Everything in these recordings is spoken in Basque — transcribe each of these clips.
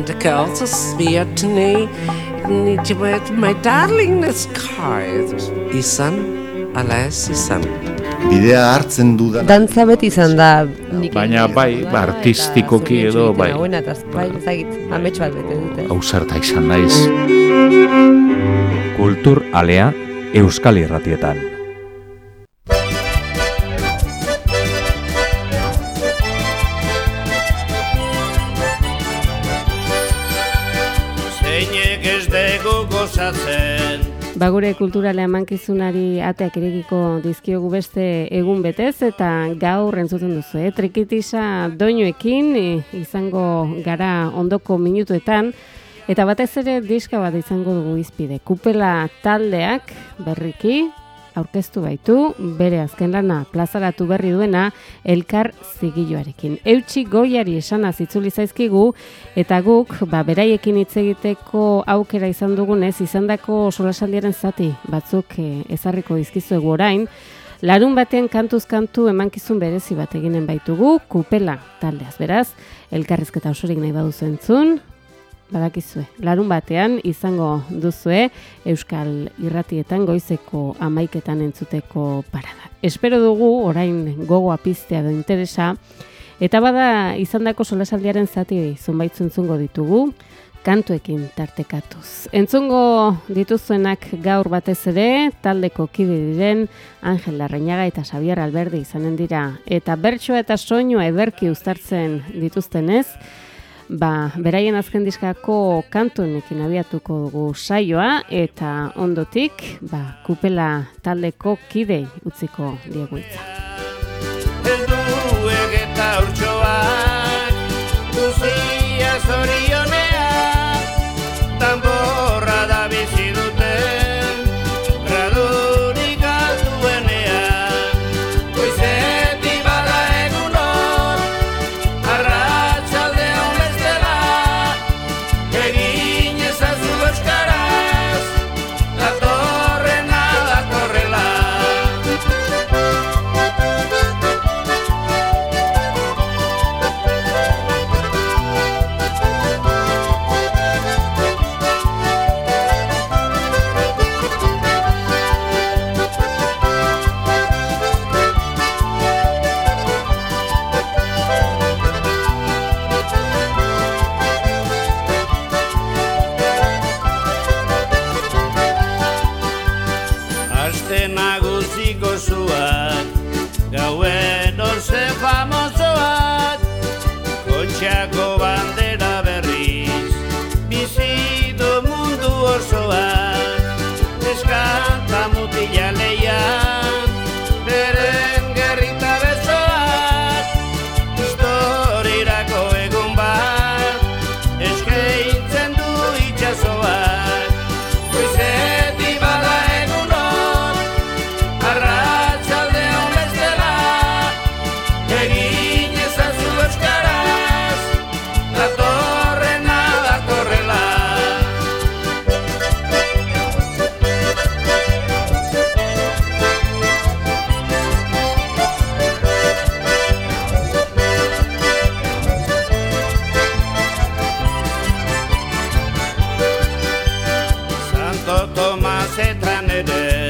and the girls swear to me. Need my darling this car izan ala ez izan bidea hartzen du da dantza beti izan da. Baina bai ba, artistikoki edo bai. buena eta bai ezagit amets bat bete dute. Hau zerta izan naiz. Kultur alea euskal irratietan Bagure kulturale amankizunari ateak irekiko dizkiogu beste egun betez eta gaur entzuten duzu, eh? Trikitisa doinuekin izango gara ondoko minutuetan eta batez ere diska bat izango dugu izpide. Kupela taldeak berriki aurkeztu baitu, bere azken lana plazaratu berri duena elkar zigiloarekin. Eutxi goiari esana zitzuli zaizkigu eta guk ba, beraiekin hitz egiteko aukera izan dugunez izandako solasaldiaren zati batzuk e, ezarriko dizkizuegu orain, Larun batean kantuz kantu emankizun berezi bat eginen baitugu, kupela taldeaz beraz, elkarrizketa osorik nahi baduzu entzun, badakizue. Larun batean izango duzue Euskal Irratietan goizeko amaiketan entzuteko parada. Espero dugu orain gogoa piztea da interesa eta bada izandako solasaldiaren zati zonbait zuntzungo ditugu kantuekin tartekatuz. Entzungo dituzuenak gaur batez ere taldeko kide diren Angel Larreñaga eta Xavier Alberdi izanen dira eta bertsoa eta soinua ederki uztartzen dituztenez ba, beraien azken diskako kantunekin abiatuko dugu saioa eta ondotik ba, kupela taldeko kidei utziko dieguitza. Ez du egeta urtsoak, Thomas est traîné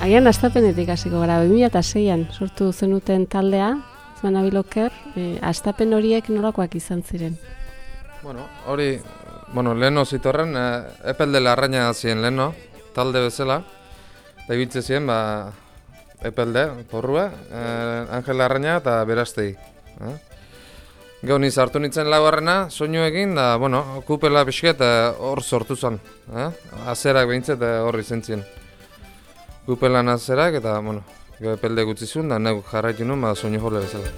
Agian astapenetik hasiko gara, 2006an sortu zenuten taldea, zuen abiloker, e, astapen horiek nolakoak izan ziren? Bueno, hori, bueno, leheno zitorren, e, epelde larraina ziren leheno, talde bezala, da ibitze ziren, ba, epelde, porrua, e, Angel Larraina eta Berastei. Eh? Gau niz hartu nintzen laugarrena, soinuekin, da, bueno, kupela pixket hor sortu zen. Eh? Azerak behintzet eh, hor izen Kupelan azerak eta, bueno, gau epelde gutzi zuen, da nago jarraitu nuen, ba, soinu jole bezala.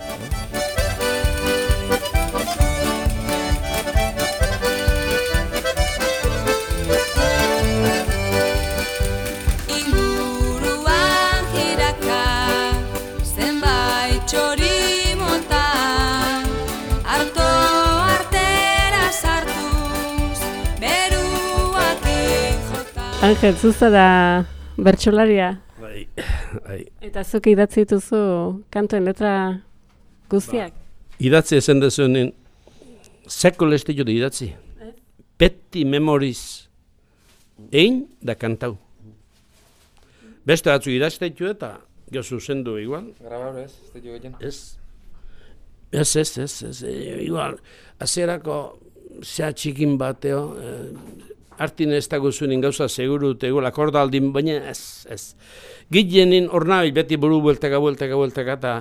Inguruan jiraka zenbait txori mota Arto artera sartuz beruak jota Angel, zuzara bertsolaria. Bai, bai. Eta zuk idatzi dituzu kantuen letra guztiak. Idatzi esan dezunen, sekol ez ditut idatzi. Peti memoriz egin da kantau. Beste batzu idazte ditu eta jo zuzendu igual. Grabaur ez, ez ditu gehien. Ez. Ez, ez, ez, ez, igual, azerako zea txikin bateo, e, hartin ez dago zuen gauza seguru, eta igual akordaldin, baina ez, ez. Gilenin hor nabil beti buru bueltaka, bueltaka, bueltaka, eta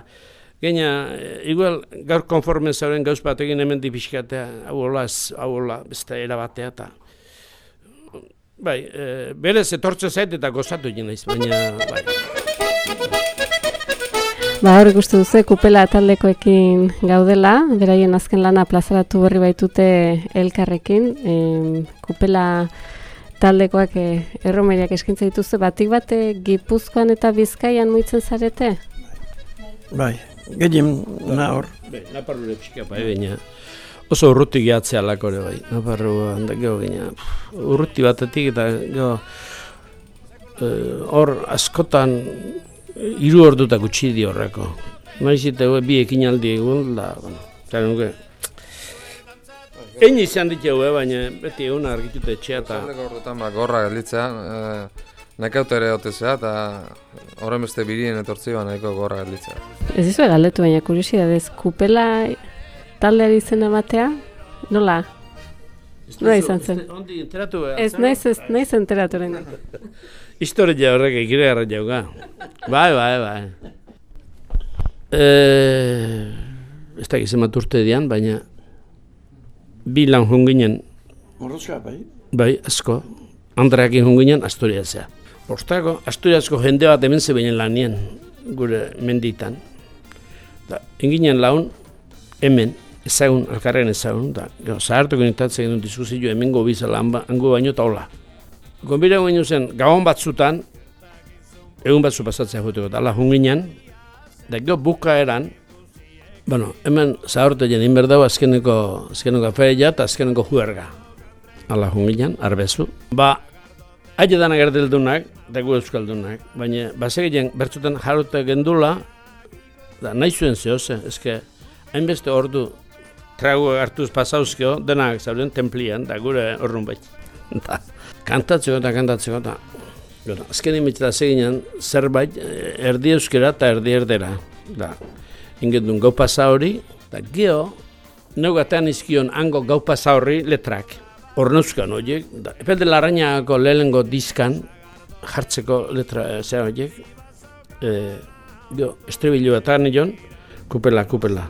Gaina, e, igual, gaur konformen zauren gauz bat egin hemen dipixkatea, hau hola, hau hola, beste erabatea, eta... Bai, e, berez etortze zait eta gozatu egin naiz, baina, bai. Ba, hor ikustu duzu, kupela taldekoekin gaudela, beraien azken lana plazaratu berri baitute elkarrekin. Em, kupela taldekoak eh, erromeriak eskaintza dituzte, batik bate Gipuzkoan eta Bizkaian muitzen zarete? Bai, gehien nahor. Be, naparrure pixka bai, baina oso urruti gehatzea lakore bai, naparru handa geho gina. Urruti batetik eta geho eh, hor askotan hiru orduta gutxi di horreko. Maiz eta bi ekinaldi egun, da, bueno, eta nuke. Egin izan ditu hue, baina beti egun argitute etxea eta... Zaldeko ordutan ba, gorra gelditzea, e, nekaut ere otezea, eta horren beste birien etortzi ba nahiko gorra gelditzea. Ez dizu galdetu baina kuriosidadez, kupela taldeari izena ematea? Nola? Nola izan zen? Ondi enteratu behar. Ez naiz, ez naiz enteratu. Historia horrek egire garra jauga. Bai, bai, bai. Eh, ez da gizemat urte dian, baina bi lan junginen, Morroska, bai. bai, asko, Andreakin junginen Asturiasea. Ostako, Asturiasko jende bat hemen zebeinen lanien, gure menditan. Da, inginen laun, hemen, ezagun, alkarren ezagun, da, gero, zahartuko nintatzen genuen diskuzio hemengo bizala, hango baino eta hola. Gonbira guen zen, gabon batzutan, egun batzu pasatzea joteko, eta ala junginan, da gero bukaeran, bueno, hemen zahartu jen inberdau azkeneko, azkeneko aferia eta azkeneko juerga. Ala junginan, arbezu. Ba, haide dana gerdeldunak, da gu euskaldunak, baina basegien bertzutan jarrute gendula, da nahi zuen zehoze, eske, hainbeste ordu trago hartuz pasauzkio, denak zauden templian, da gure horrun bait. Kantatzeko eta kantatzeko eta Gero, azken imitela zeginen zerbait eh, erdi euskera eta erdi erdera. Da, ingendun gau pasa hori, eta geho, neu gatean izkion hango gau pasa horri letrak. Horneuzkan horiek, da, epelde larrainako lehengo diskan jartzeko letra zea horiek, e, geho, estribilu eta nion, kupela, kupela,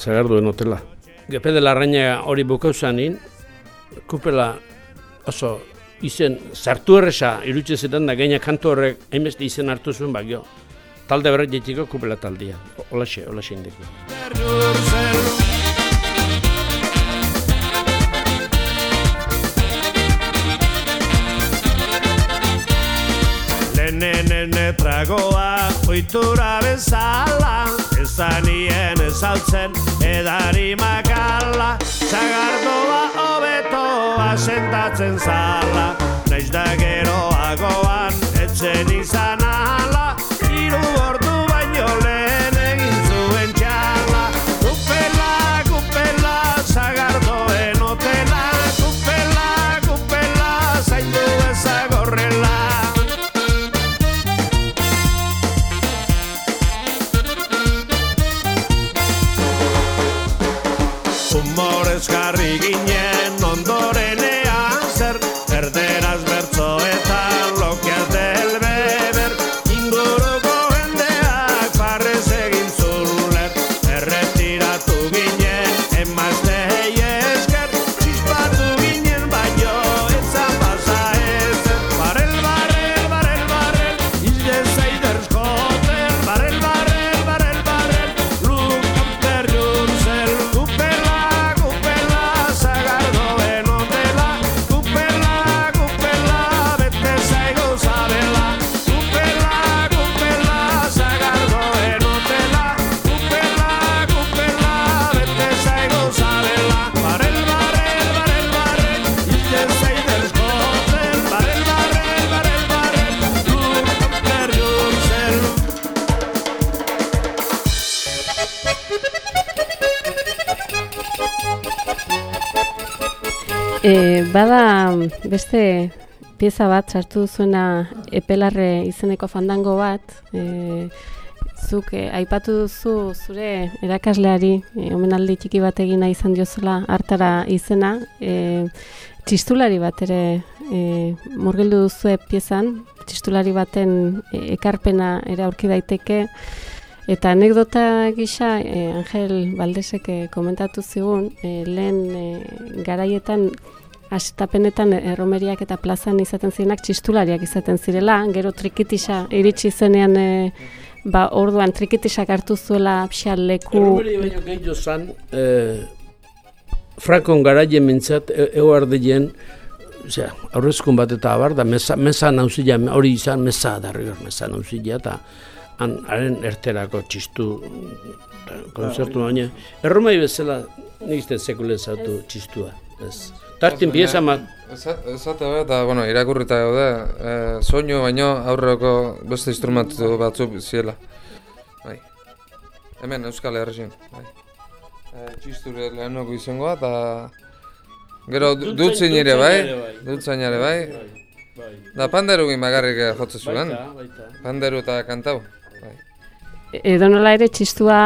zagarduen hotela. Epelde larraina hori bukauzanin, kupela oso izen sartu erresa irutxe zetan da gaina kantu horrek hainbeste izen hartu zuen bagio. Talde berret jetiko kupela taldia. Olaxe, olaxe indeko. Lenenene tragoa oitura bezala Ezanien ezautzen edari asentatzen zala Naiz da E, bada beste pieza bat sartu zuena epelarre izeneko fandango bat, e, zuk e, aipatu duzu zure erakasleari e, omenaldi txiki bat egina izan diozela hartara izena, e, txistulari bat ere e, murgildu duzu piezan, txistulari baten e, ekarpena ere aurki daiteke, Eta anekdota gisa, eh, Angel Baldesek eh, komentatu zigun, eh, lehen eh, garaietan asetapenetan erromeriak eta plazan izaten zirenak txistulariak izaten zirela, gero trikitisa iritsi zenean eh, ba, orduan trikitisak hartu zuela pixal leku... Erromeri baino gehiago zan, eh, Frankon garaien mintzat, e, ego ardien, Osea, aurrezkun bat eta abar, da mesa, mesa nauzila, hori izan mesa darri hor, mesa nauzila, eta han, haren erterako txistu konzertu baina. Erromai bezala nik izte sekule zautu txistua. Ez. Tartin pieza mat. Ezate behar, eta bueno, irakurrita gaude, e, soinu baino aurreko beste instrumentu batzuk ziela. Bai. Hemen Euskal Herrien. Bai. E, txisture lehenoko izangoa, eta gero dutzen ere bai, dutzen ere bai. Da panderu bakarrik jotze zuen. Panderu eta kantau. Edo nola ere txistua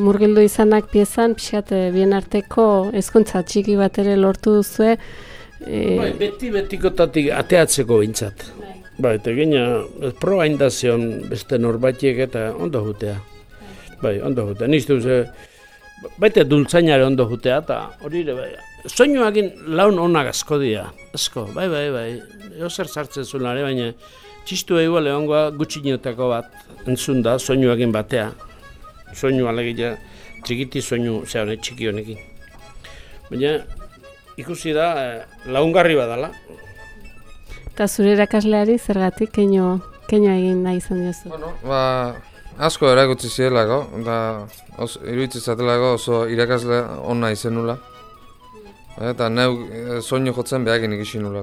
murgildu izanak piezan, pixat eh, bien arteko ezkontza txiki bat ere lortu duzue. E... Bai, beti betikotatik ateatzeko bintzat. Bai, bai eta gina, proa indazion beste norbatiek eta ondo jutea. Bai, ondo jutea. Niztu ze, baita dultzainare ondo jutea eta hori ere bai. Soinuakin laun onak asko dira. Asko, bai, bai, bai. Eo zer sartzen zuen baina txistu egu lehongoa gutxinotako bat entzun da, soinuakin batea. Soinu alegia, txikiti soinu, ze honek txiki honekin. Baina, ikusi da, eh, laungarri badala. Eta zure erakasleari zergatik keino, keino egin nahi izan diozu? Bueno, ba, asko erakutsi zielako, da os, iruditzen zatelako oso irakasle onna izenula. Eta neu eh, soinu jotzen behakin ikisi nula.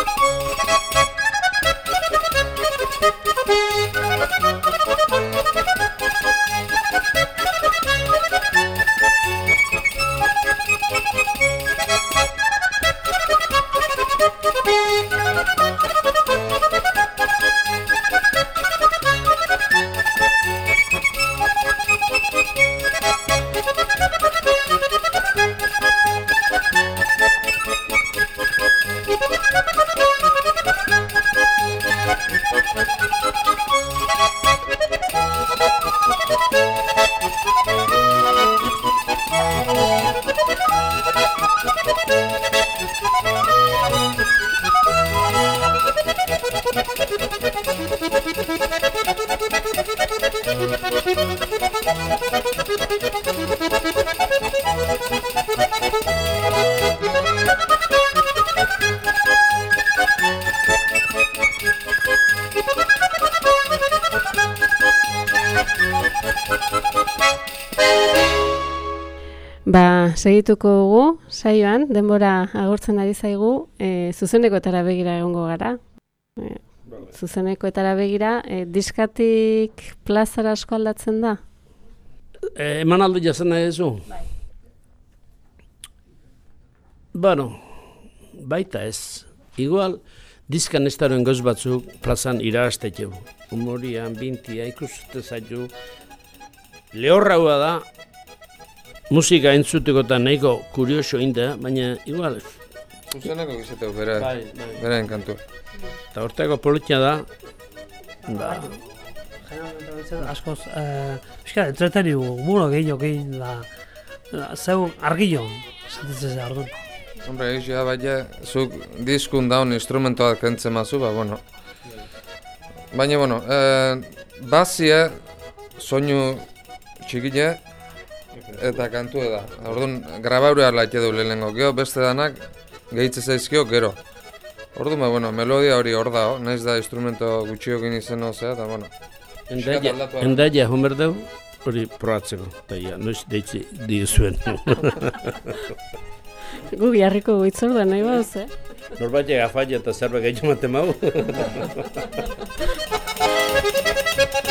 segituko dugu, saioan, denbora agortzen ari zaigu, e, zuzenekoetara begira egongo gara. E, zuzenekoetara begira, e, diskatik plazara asko aldatzen da? E, eman aldu jazen nahi duzu? Bai. Bueno, baita ez. Igual, diskan ez daren goz batzuk plazan irabazteteu. Humorian, bintia, ikusute. Lehorraua da, musika entzuteko eta nahiko kurioso inda, baina igual, Zuzeneko gizateu, bere, Bai, bai. bere enkantu. eta hortako politia da, ba, askoz, eh, pixka, entreteniu, muro gehiago gehin da, da, zeu argillo, esatzen zez orduan. Hombre, egia baina, zuk diskun daun instrumentoak kentzen mazu, ba, bueno. Baina, bueno, eh, bazie, soinu txikile, eta kantu da. Orduan, grabaurea laite du lehenengo, gero beste danak gehitze zaizkio gero. Orduan, ba, bueno, melodia hori hor da, naiz da instrumento gutxiokin izen ozea, eta, bueno. endaia, endaia homer dugu, hori probatzeko, eta ja, noiz deitzi diezuen. Gu biharriko goitzor da nahi bauz, eh? Norbaitek afaia eta zerbait gehiago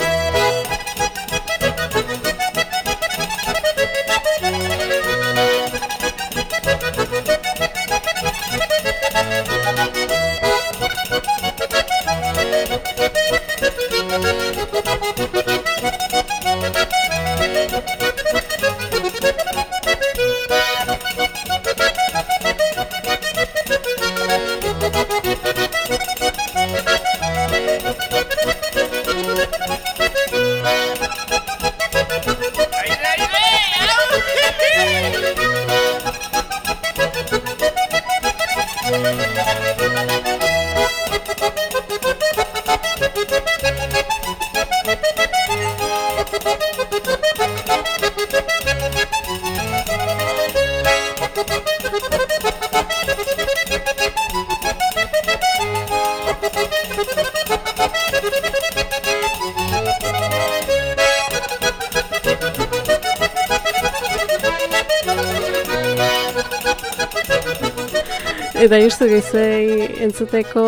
Eta justu gizei entzuteko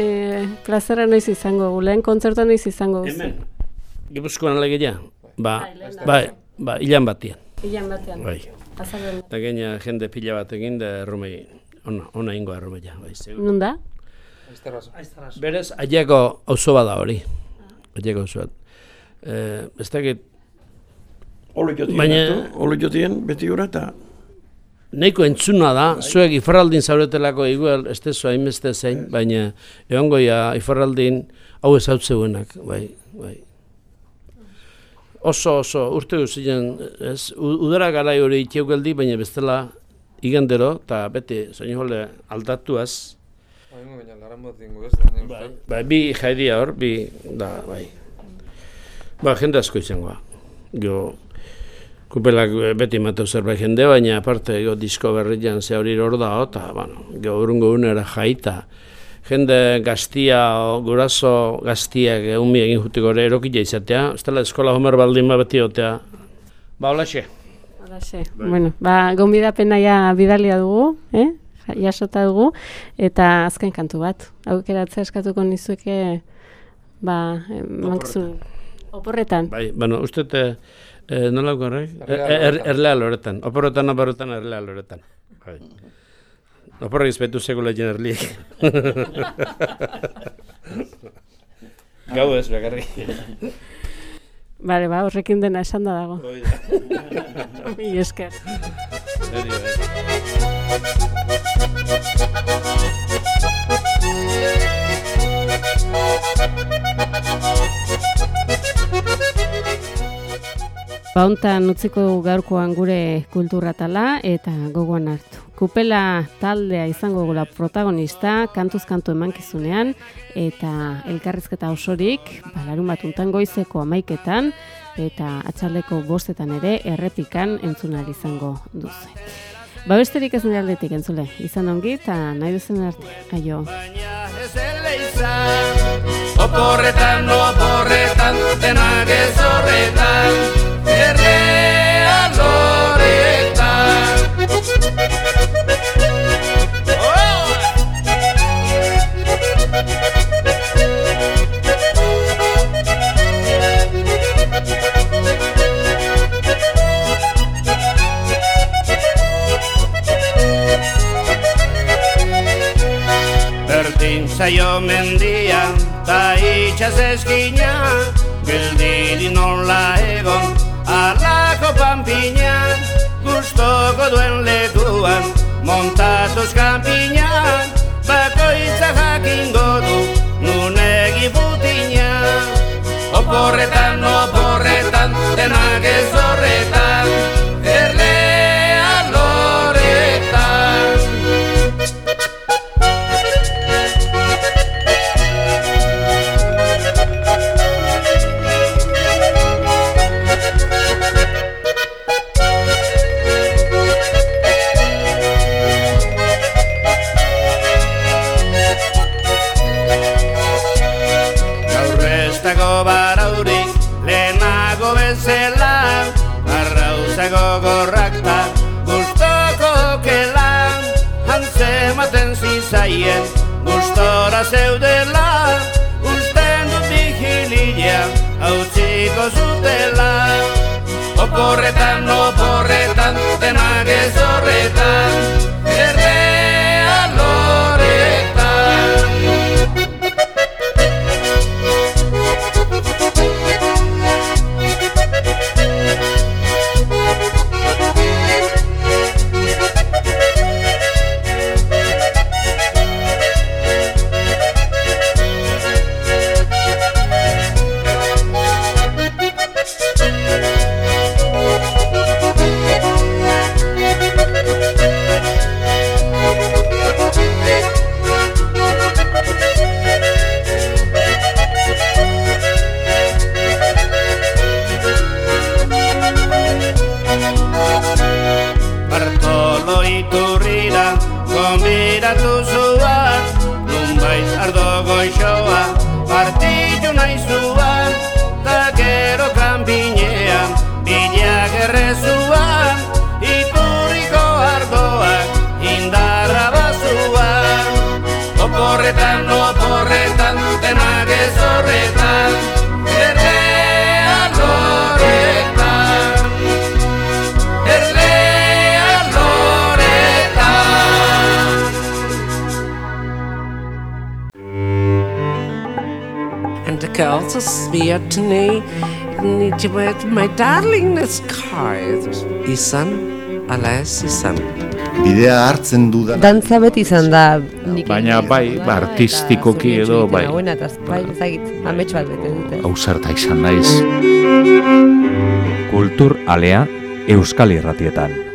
e, plazera noiz izango gu, lehen kontzertua noiz izango. Hemen, Gipuzkoan alegeia, ba, ba, ba, ilan batian. Ilan batean. Bai. Eta gaina jende pila bat egin da erromei, ona, ona ingo erromeia, bai. Nun da? Berez, aiako auzo bada hori. Aiako auzo bat. Eh, ez dakit, Olo jotien, Baina- Baina... olo jotien beti gura eta Neiko entzuna da, zuek ifarraldin zauretelako igual, ez tezu hainbeste zein, baina egongo ja ifarraldin hau ez hau zeuenak, bai, bai. Oso, oso, urte guztien, ez, udara garai hori itxeugeldi, baina bestela igandero, eta beti, zain jole, aldatuaz, ez nire bai, bai, bi jaidia hor, bi, da, bai. Ba, jende asko izangoa. Jo, kupelak eh, beti mateu zerbait jende, baina aparte go disko berrian ze hori hor da, eta, bueno, go urungo unera jaita. Jende gaztia, o guraso gaztiak eumi egin jutiko ere erokila izatea, ez dela eskola homer baldin ba beti otea. Ba, holaxe. Halaxe. Bueno, ba, gonbidapena ja bidalia dugu, eh? Ja- Jasota dugu, eta azken kantu bat. Aukeratzea eskatuko nizueke, ba, mankizun. Oporretan. Bai, bueno, uste eh, nola gorrek? Erlea Er, erlea loretan. Oporretan, oporretan, erlea loretan. Bai. Oporrek izpetu sekula jen erliek. Gau ez, bakarrik. Bale, ba, horrekin dena esan da dago. Mil esker. Zeri, bai. Ba, hontan utziko gaurkoan gure kulturratala eta gogoan hartu. kupela taldea izango gula protagonista, kantuz kantu emankizunean, eta elkarrizketa osorik, ba, larun bat untan goizeko amaiketan, eta atxaldeko bostetan ere errepikan entzunal izango duzu. Ba besterik ez nire aldetik entzule, izan ongi eta nahi duzen arte, aio. Oporretan, oporretan, denak ez zaio mendia, ta itxaz eskina, geldiri nola egon, alako panpina, gustoko duen lekuan, montatuz kampiñan, bakoitza jakingo seu Oporretan, oporretan Denak ez horretan Errea loretan Erlea loretan And the girls are sweet to me. Need you with my darlingness card. Izan, ala ez izan. Bidea hartzen dudan Dantza beti izan da Baina bai, ba, artistikoki edo, bai. Hauena, eta bai, ezagit, amets bat bete dute. Ausarta izan naiz. Kultur alea Euskal Irratietan.